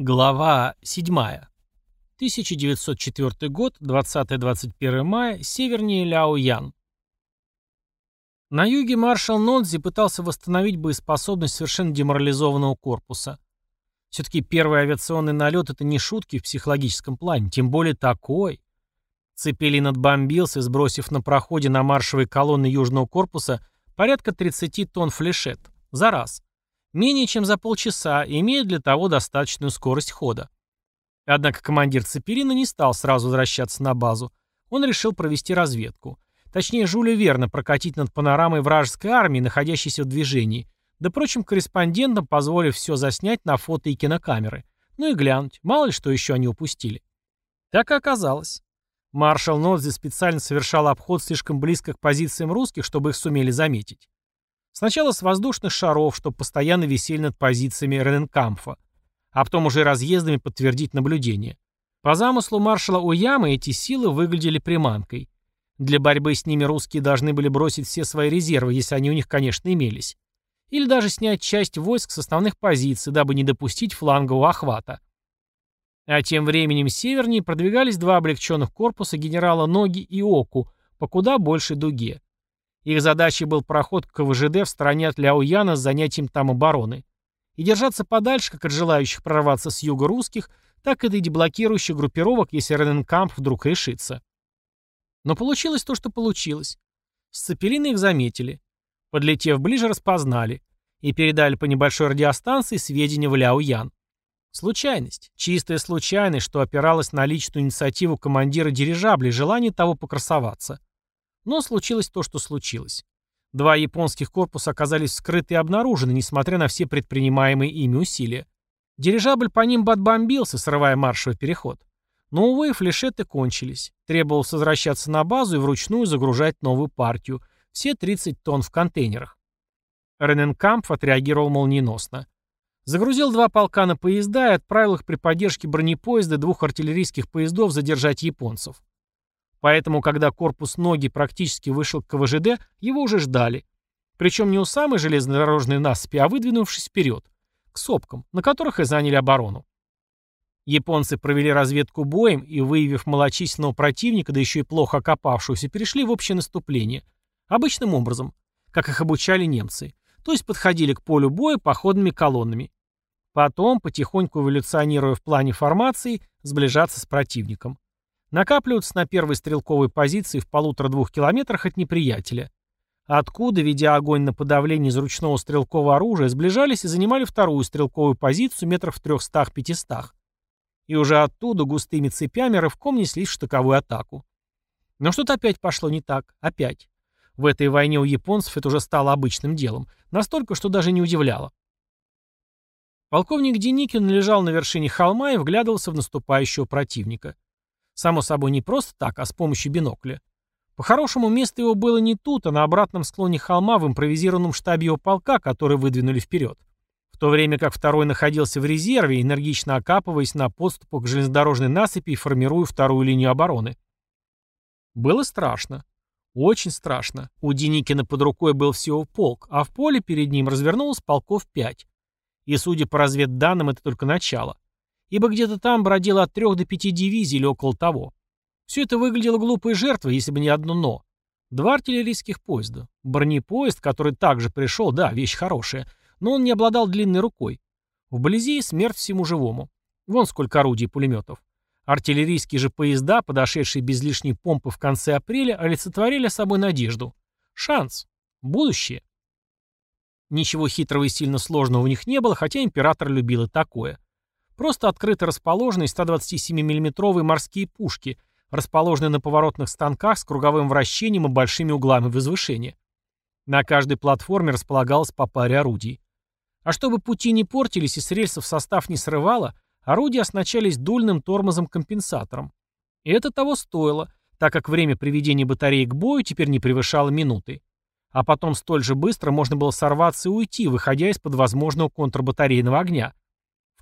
Глава 7. 1904 год, 20-21 мая, севернее Ляоян. На юге маршал Нодзи пытался восстановить боеспособность совершенно деморализованного корпуса. Все-таки первый авиационный налет — это не шутки в психологическом плане, тем более такой. Цепелин отбомбился, сбросив на проходе на маршевой колонны южного корпуса порядка 30 тонн флешет. За раз менее чем за полчаса, имея для того достаточную скорость хода. Однако командир Цепелина не стал сразу возвращаться на базу. Он решил провести разведку. Точнее, Жюля верно прокатить над панорамой вражеской армии, находящейся в движении, да прочим корреспондентам позволив все заснять на фото и кинокамеры. Ну и глянуть, мало ли что еще они упустили. Так и оказалось. Маршал Нодзи специально совершал обход слишком близко к позициям русских, чтобы их сумели заметить. Сначала с воздушных шаров, чтобы постоянно висели над позициями Рененкамфа, а потом уже разъездами подтвердить наблюдение. По замыслу маршала Уямы эти силы выглядели приманкой. Для борьбы с ними русские должны были бросить все свои резервы, если они у них, конечно, имелись. Или даже снять часть войск с основных позиций, дабы не допустить флангового охвата. А тем временем севернее продвигались два облегченных корпуса генерала Ноги и Оку по куда большей дуге. Их задачей был проход к КВЖД в стороне от Ляояна с занятием там обороны. И держаться подальше как от желающих прорваться с юга русских, так и от деблокирующих группировок, если Рененкамп вдруг решится. Но получилось то, что получилось. С Цепелина их заметили. Подлетев ближе, распознали. И передали по небольшой радиостанции сведения в Ляоян. Случайность. Чистая случайность, что опиралась на личную инициативу командира дирижабля желание того покрасоваться. Но случилось то, что случилось. Два японских корпуса оказались скрыты и обнаружены, несмотря на все предпринимаемые ими усилия. Дирижабль по ним отбомбился, срывая маршевый переход. Но, увы, флешеты кончились. Требовалось возвращаться на базу и вручную загружать новую партию. Все 30 тонн в контейнерах. Рененкамп отреагировал молниеносно. Загрузил два полка на поезда и отправил их при поддержке бронепоезда двух артиллерийских поездов задержать японцев. Поэтому, когда корпус ноги практически вышел к КВЖД, его уже ждали. Причем не у самой железнодорожной насыпи, а выдвинувшись вперед, к сопкам, на которых и заняли оборону. Японцы провели разведку боем и, выявив малочисленного противника, да еще и плохо окопавшегося, перешли в общее наступление. Обычным образом, как их обучали немцы. То есть подходили к полю боя походными колоннами. Потом, потихоньку эволюционируя в плане формации, сближаться с противником накапливаться на первой стрелковой позиции в полутора-двух километрах от неприятеля. Откуда, ведя огонь на подавление из ручного стрелкового оружия, сближались и занимали вторую стрелковую позицию метров в трехстах-пятистах. И уже оттуда густыми цепями рывком неслись в штыковую атаку. Но что-то опять пошло не так. Опять. В этой войне у японцев это уже стало обычным делом. Настолько, что даже не удивляло. Полковник Деникин лежал на вершине холма и вглядывался в наступающего противника. Само собой, не просто так, а с помощью бинокля. По-хорошему, место его было не тут, а на обратном склоне холма в импровизированном штабе его полка, который выдвинули вперед. В то время как второй находился в резерве, энергично окапываясь на подступу к железнодорожной насыпи и формируя вторую линию обороны. Было страшно. Очень страшно. У Деникина под рукой был всего полк, а в поле перед ним развернулось полков пять. И, судя по разведданным, это только начало ибо где-то там бродило от трех до пяти дивизий или около того. Все это выглядело глупой жертвой, если бы не одно «но». Два артиллерийских поезда. Бронепоезд, который также пришел, да, вещь хорошая, но он не обладал длинной рукой. Вблизи смерть всему живому. Вон сколько орудий пулеметов. Артиллерийские же поезда, подошедшие без лишней помпы в конце апреля, олицетворили собой надежду. Шанс. Будущее. Ничего хитрого и сильно сложного у них не было, хотя император любил и такое. Просто открыто расположенные 127 миллиметровые морские пушки, расположенные на поворотных станках с круговым вращением и большими углами возвышения. На каждой платформе располагалось по паре орудий. А чтобы пути не портились и с рельсов состав не срывало, орудия оснащались дульным тормозом-компенсатором. И это того стоило, так как время приведения батареи к бою теперь не превышало минуты. А потом столь же быстро можно было сорваться и уйти, выходя из-под возможного контрбатарейного огня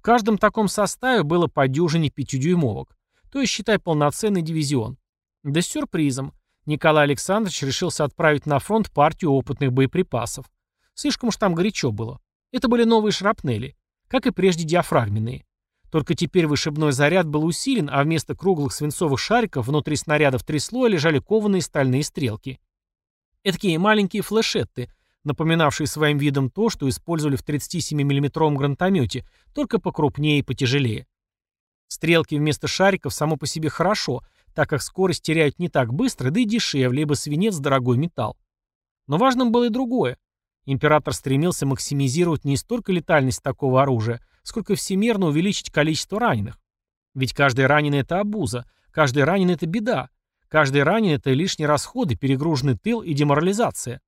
каждом таком составе было по дюжине пятидюймовок, то есть считай полноценный дивизион. Да с сюрпризом. Николай Александрович решился отправить на фронт партию опытных боеприпасов. Слишком уж там горячо было. Это были новые шрапнели, как и прежде диафрагменные. Только теперь вышибной заряд был усилен, а вместо круглых свинцовых шариков внутри снарядов три слоя лежали кованые стальные стрелки. Такие маленькие флешетты, напоминавшие своим видом то, что использовали в 37 миллиметровом гранатомете, только покрупнее и потяжелее. Стрелки вместо шариков само по себе хорошо, так как скорость теряют не так быстро, да и дешевле, ибо свинец – дорогой металл. Но важным было и другое. Император стремился максимизировать не столько летальность такого оружия, сколько всемерно увеличить количество раненых. Ведь каждый раненый – это обуза, каждый раненый – это беда, каждый раненый – это лишние расходы, перегруженный тыл и деморализация.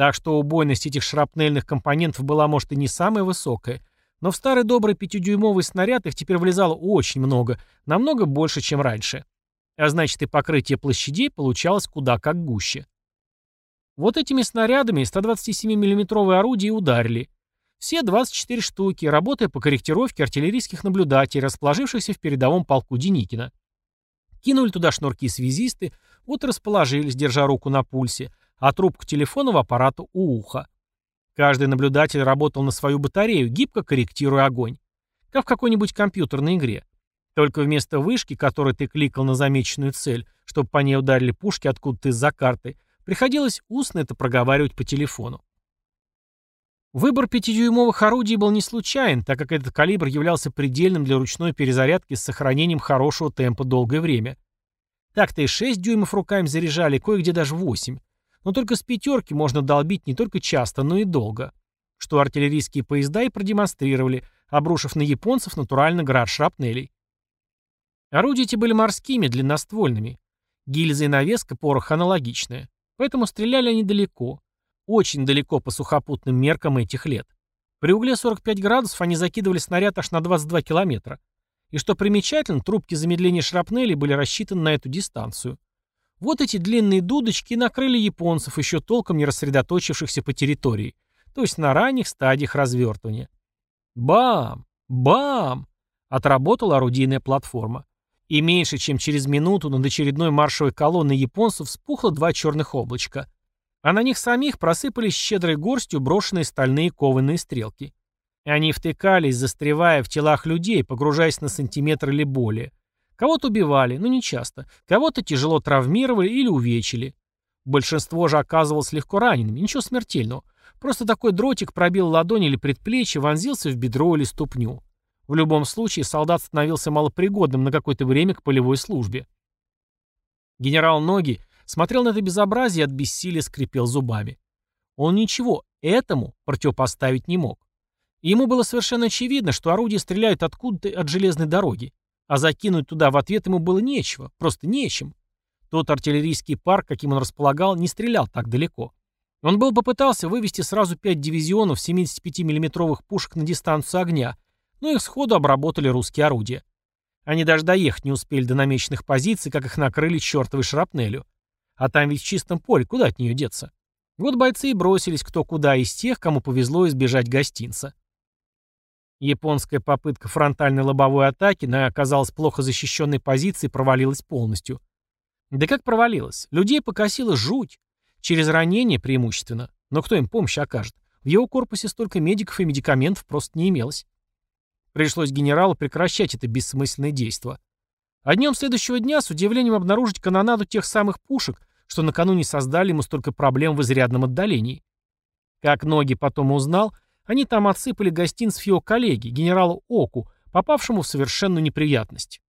Так что убойность этих шрапнельных компонентов была, может, и не самая высокая, но в старый добрый пятидюймовый снаряд их теперь влезало очень много, намного больше, чем раньше. А значит, и покрытие площадей получалось куда как гуще. Вот этими снарядами 127 миллиметровые орудия ударили. Все 24 штуки, работая по корректировке артиллерийских наблюдателей, расположившихся в передовом полку Деникина. Кинули туда шнурки связисты, вот расположились, держа руку на пульсе, а трубку телефонного аппарата у уха. Каждый наблюдатель работал на свою батарею, гибко корректируя огонь. Как в какой-нибудь компьютерной игре. Только вместо вышки, которой ты кликал на замеченную цель, чтобы по ней ударили пушки откуда-то из-за карты, приходилось устно это проговаривать по телефону. Выбор пятидюймовых орудий был не случайен, так как этот калибр являлся предельным для ручной перезарядки с сохранением хорошего темпа долгое время. Так-то и 6 дюймов руками заряжали, кое-где даже 8. Но только с пятерки можно долбить не только часто, но и долго. Что артиллерийские поезда и продемонстрировали, обрушив на японцев натурально град шрапнелей. Орудия эти были морскими, длинноствольными. Гильза и навеска порох аналогичная. Поэтому стреляли они далеко. Очень далеко по сухопутным меркам этих лет. При угле 45 градусов они закидывали снаряд аж на 22 километра. И что примечательно, трубки замедления шрапнели были рассчитаны на эту дистанцию. Вот эти длинные дудочки накрыли японцев, еще толком не рассредоточившихся по территории, то есть на ранних стадиях развертывания. Бам! Бам! Отработала орудийная платформа. И меньше чем через минуту над очередной маршевой колонной японцев вспухло два черных облачка. А на них самих просыпались щедрой горстью брошенные стальные кованые стрелки. И они втыкались, застревая в телах людей, погружаясь на сантиметр или более. Кого-то убивали, но не часто. Кого-то тяжело травмировали или увечили. Большинство же оказывалось легко ранеными, ничего смертельного. Просто такой дротик пробил ладонь или предплечье, вонзился в бедро или ступню. В любом случае, солдат становился малопригодным на какое-то время к полевой службе. Генерал Ноги смотрел на это безобразие и от бессилия скрипел зубами. Он ничего этому противопоставить не мог. ему было совершенно очевидно, что орудия стреляют откуда-то от железной дороги. А закинуть туда в ответ ему было нечего, просто нечем. Тот артиллерийский парк, каким он располагал, не стрелял так далеко. Он был попытался вывести сразу пять дивизионов 75 миллиметровых пушек на дистанцию огня, но их сходу обработали русские орудия. Они даже доехать не успели до намеченных позиций, как их накрыли чертовой шрапнелью. А там ведь в чистом поле, куда от нее деться? Вот бойцы и бросились кто куда из тех, кому повезло избежать гостинца. Японская попытка фронтальной лобовой атаки на оказалась плохо защищенной позиции провалилась полностью. Да как провалилась? Людей покосила жуть. Через ранение преимущественно. Но кто им помощь окажет? В его корпусе столько медиков и медикаментов просто не имелось. Пришлось генералу прекращать это бессмысленное действо. А днем следующего дня с удивлением обнаружить канонаду тех самых пушек, что накануне создали ему столько проблем в изрядном отдалении. Как Ноги потом узнал, они там отсыпали гостинцев его коллеги, генералу Оку, попавшему в совершенную неприятность.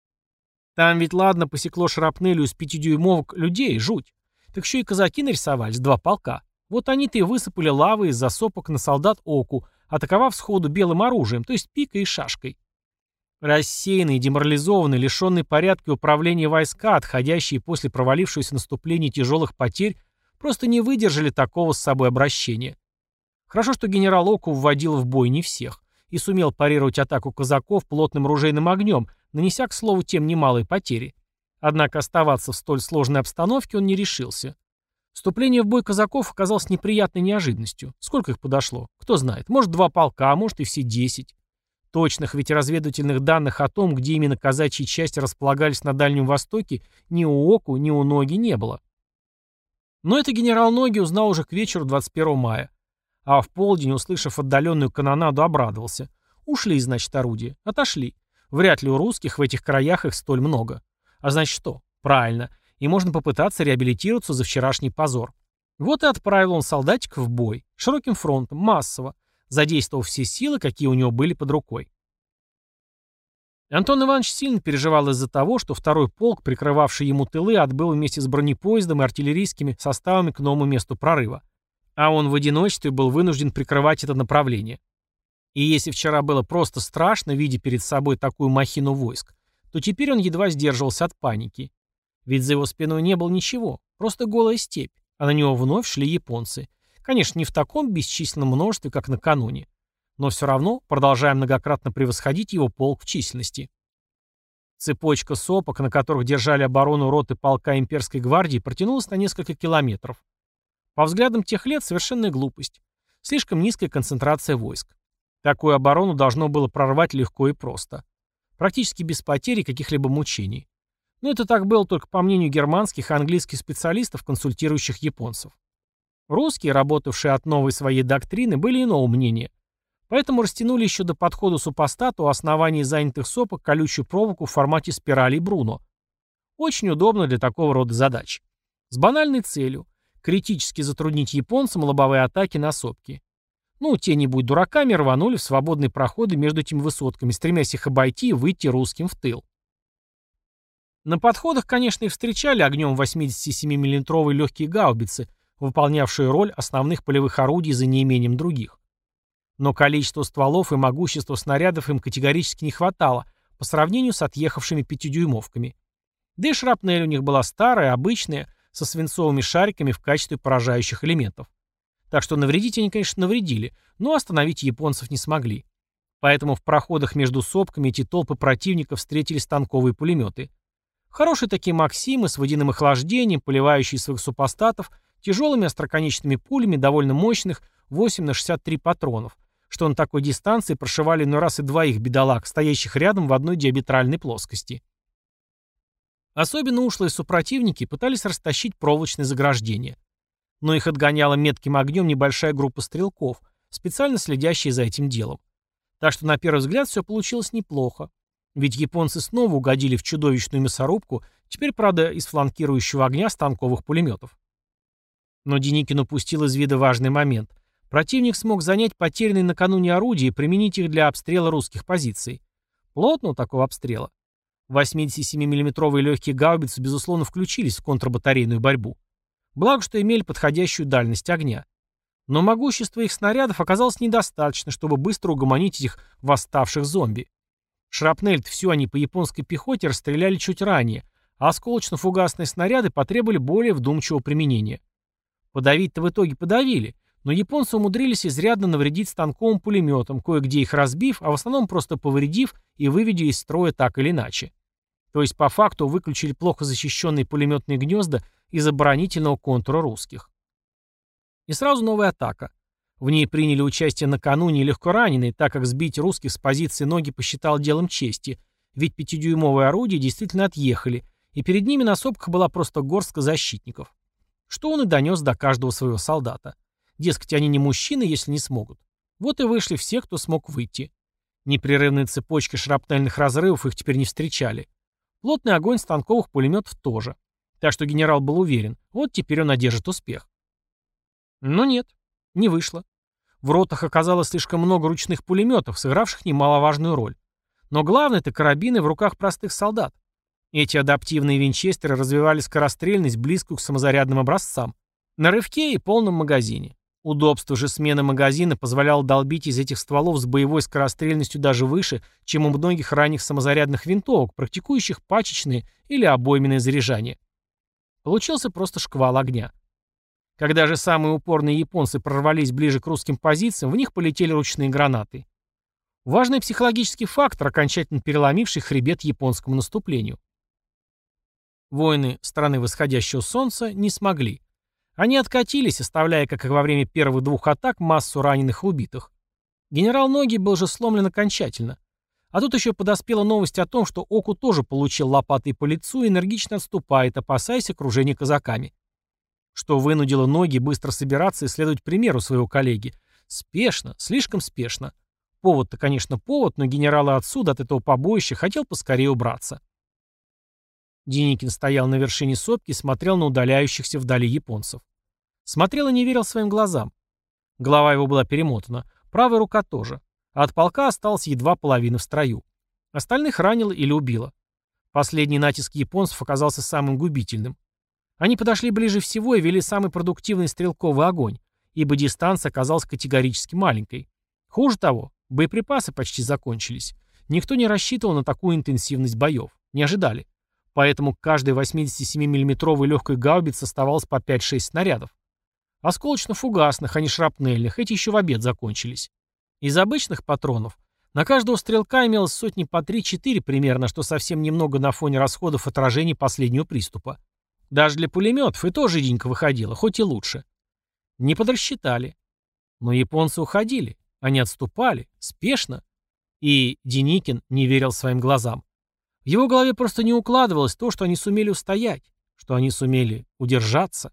Там ведь ладно посекло шрапнелью из пятидюймовок людей, жуть. Так еще и казаки нарисовались, два полка. Вот они-то и высыпали лавы из засопок на солдат Оку, атаковав сходу белым оружием, то есть пикой и шашкой. Рассеянные, деморализованные, лишенные порядка управления войска, отходящие после провалившегося наступления тяжелых потерь, просто не выдержали такого с собой обращения. Хорошо, что генерал Оку вводил в бой не всех и сумел парировать атаку казаков плотным ружейным огнем, нанеся, к слову, тем немалые потери. Однако оставаться в столь сложной обстановке он не решился. Вступление в бой казаков оказалось неприятной неожиданностью. Сколько их подошло? Кто знает. Может, два полка, а может и все десять. Точных ведь разведывательных данных о том, где именно казачьи части располагались на Дальнем Востоке, ни у Оку, ни у Ноги не было. Но это генерал Ноги узнал уже к вечеру 21 мая. А в полдень, услышав отдаленную канонаду, обрадовался. Ушли, значит, орудия. Отошли. Вряд ли у русских в этих краях их столь много. А значит что? Правильно. И можно попытаться реабилитироваться за вчерашний позор. Вот и отправил он солдатиков в бой. Широким фронтом, массово. Задействовав все силы, какие у него были под рукой. Антон Иванович сильно переживал из-за того, что второй полк, прикрывавший ему тылы, отбыл вместе с бронепоездом и артиллерийскими составами к новому месту прорыва. А он в одиночестве был вынужден прикрывать это направление. И если вчера было просто страшно, видя перед собой такую махину войск, то теперь он едва сдерживался от паники. Ведь за его спиной не было ничего, просто голая степь, а на него вновь шли японцы. Конечно, не в таком бесчисленном множестве, как накануне. Но все равно продолжая многократно превосходить его полк в численности. Цепочка сопок, на которых держали оборону роты полка имперской гвардии, протянулась на несколько километров. По взглядам тех лет совершенная глупость. Слишком низкая концентрация войск. Такую оборону должно было прорвать легко и просто. Практически без потери каких-либо мучений. Но это так было только по мнению германских и английских специалистов, консультирующих японцев. Русские, работавшие от новой своей доктрины, были иного мнения. Поэтому растянули еще до подхода супостата у занятых сопок колючую проволоку в формате спирали Бруно. Очень удобно для такого рода задач. С банальной целью – критически затруднить японцам лобовые атаки на сопки. Ну, те, не будь дураками, рванули в свободные проходы между этими высотками, стремясь их обойти и выйти русским в тыл. На подходах, конечно, и встречали огнем 87 миллиметровые легкие гаубицы, выполнявшие роль основных полевых орудий за неимением других. Но количество стволов и могущество снарядов им категорически не хватало по сравнению с отъехавшими пятидюймовками. Да и шрапнель у них была старая, обычная, со свинцовыми шариками в качестве поражающих элементов. Так что навредить они, конечно, навредили, но остановить японцев не смогли. Поэтому в проходах между сопками эти толпы противников встретили станковые пулеметы. Хорошие такие «Максимы» с водяным охлаждением, поливающие своих супостатов тяжелыми остроконечными пулями довольно мощных 8 на 63 патронов, что на такой дистанции прошивали иной раз и двоих бедолаг, стоящих рядом в одной диаметральной плоскости. Особенно ушлые супротивники пытались растащить проволочные заграждения но их отгоняла метким огнем небольшая группа стрелков, специально следящие за этим делом. Так что на первый взгляд все получилось неплохо. Ведь японцы снова угодили в чудовищную мясорубку, теперь, правда, из фланкирующего огня станковых пулеметов. Но Деникин упустил из вида важный момент. Противник смог занять потерянные накануне орудия и применить их для обстрела русских позиций. Плотно такого обстрела. 87 миллиметровые легкие гаубицы, безусловно, включились в контрбатарейную борьбу. Благо, что имели подходящую дальность огня. Но могущество их снарядов оказалось недостаточно, чтобы быстро угомонить этих восставших зомби. Шрапнель всю они по японской пехоте расстреляли чуть ранее, а осколочно-фугасные снаряды потребовали более вдумчивого применения. Подавить-то в итоге подавили, но японцы умудрились изрядно навредить станковым пулеметом, кое-где их разбив, а в основном просто повредив и выведя из строя так или иначе. То есть по факту выключили плохо защищенные пулеметные гнезда из оборонительного контура русских. И сразу новая атака. В ней приняли участие накануне легко раненые, так как сбить русских с позиции ноги посчитал делом чести, ведь пятидюймовые орудия действительно отъехали, и перед ними на сопках была просто горстка защитников. Что он и донес до каждого своего солдата. Дескать, они не мужчины, если не смогут. Вот и вышли все, кто смог выйти. Непрерывные цепочки шрапнельных разрывов их теперь не встречали. Плотный огонь станковых пулеметов тоже. Так что генерал был уверен, вот теперь он одержит успех. Но нет, не вышло. В ротах оказалось слишком много ручных пулеметов, сыгравших немаловажную роль. Но главное — это карабины в руках простых солдат. Эти адаптивные винчестеры развивали скорострельность близкую к самозарядным образцам. На рывке и полном магазине. Удобство же смены магазина позволяло долбить из этих стволов с боевой скорострельностью даже выше, чем у многих ранних самозарядных винтовок, практикующих пачечные или обойменное заряжание. Получился просто шквал огня. Когда же самые упорные японцы прорвались ближе к русским позициям, в них полетели ручные гранаты. Важный психологический фактор, окончательно переломивший хребет японскому наступлению. Воины страны восходящего солнца не смогли. Они откатились, оставляя, как и во время первых двух атак, массу раненых и убитых. Генерал Ноги был же сломлен окончательно. А тут еще подоспела новость о том, что Оку тоже получил лопатой по лицу и энергично отступает, опасаясь окружения казаками. Что вынудило ноги быстро собираться и следовать примеру своего коллеги. Спешно, слишком спешно. Повод-то, конечно, повод, но генерал отсюда от этого побоища хотел поскорее убраться. Деникин стоял на вершине сопки и смотрел на удаляющихся вдали японцев. Смотрел и не верил своим глазам. Голова его была перемотана, правая рука тоже. А от полка осталась едва половина в строю. Остальных ранило или убило. Последний натиск японцев оказался самым губительным. Они подошли ближе всего и вели самый продуктивный стрелковый огонь, ибо дистанция оказалась категорически маленькой. Хуже того, боеприпасы почти закончились. Никто не рассчитывал на такую интенсивность боев. Не ожидали. Поэтому к каждой 87 миллиметровой легкой гаубице оставалось по 5-6 снарядов. Осколочно-фугасных, а не шрапнельных, эти еще в обед закончились. Из обычных патронов на каждого стрелка имелось сотни по 3-4 примерно, что совсем немного на фоне расходов отражений последнего приступа. Даже для пулеметов и то жиденько выходило, хоть и лучше. Не подрасчитали. Но японцы уходили. Они отступали. Спешно. И Деникин не верил своим глазам. В его голове просто не укладывалось то, что они сумели устоять, что они сумели удержаться.